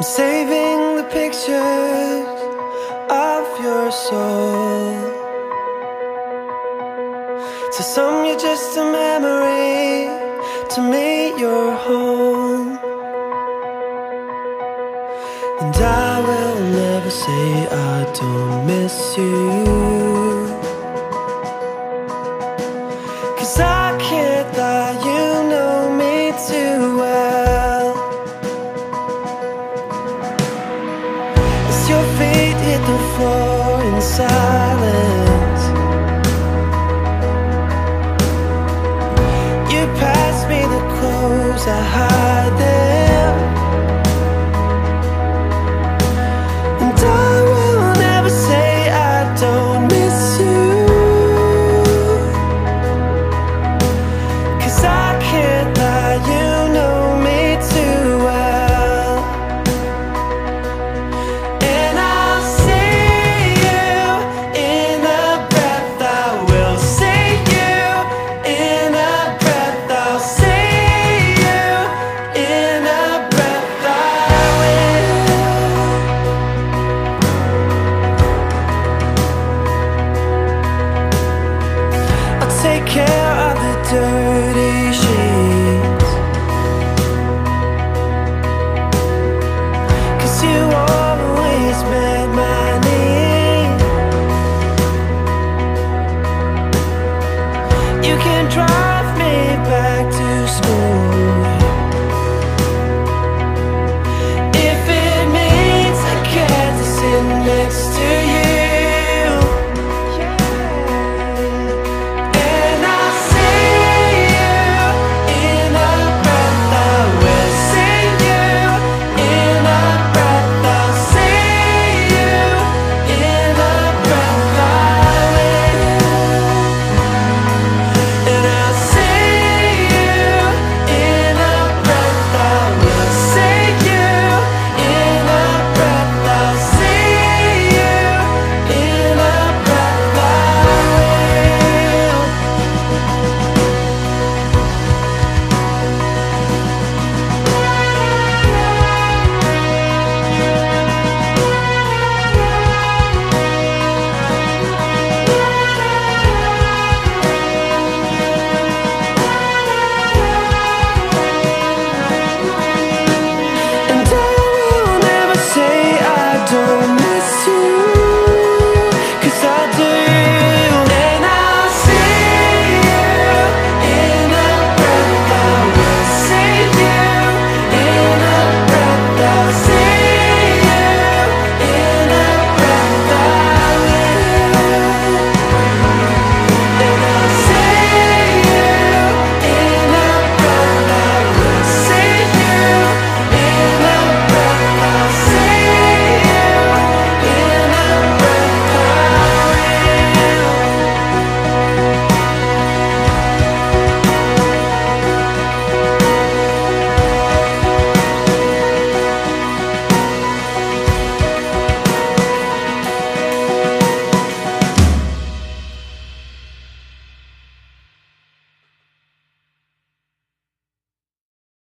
I'm saving the pictures of your soul. To some, you're just a memory. To me, you're home. And I will never say I don't miss you. Cause I feet hit the floor in silence. You passed me the clothes I hide. winter